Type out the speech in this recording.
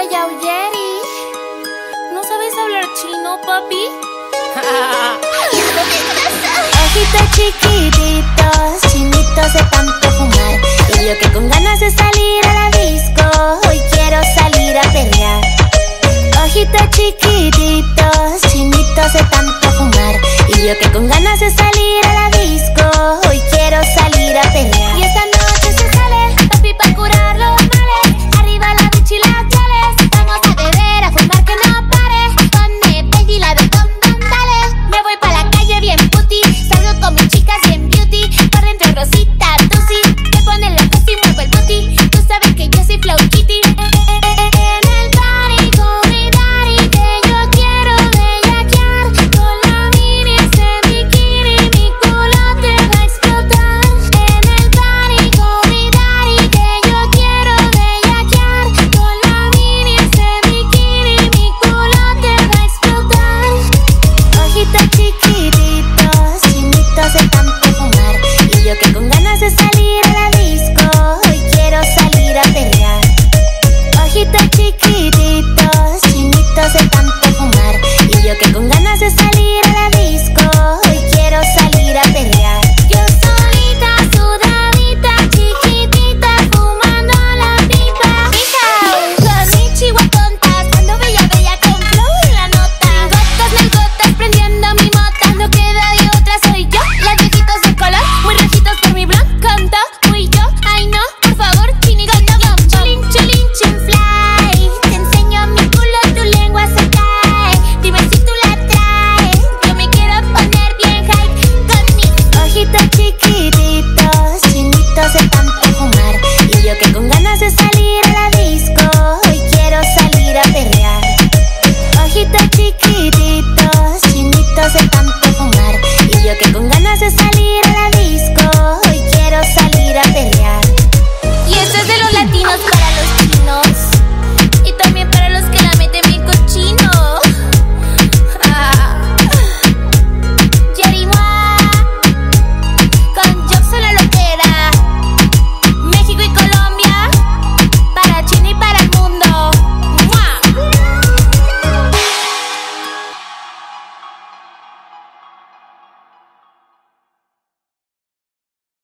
guayao ¿No sabes hablar chino, papi? Ojitos chiquititos, chinitos de tanto fumar. Y yo que con ganas de salir a la disco, hoy quiero salir a perrear. Ojitos chiquititos, chinitos de tanto fumar. Y yo que con ganas de salir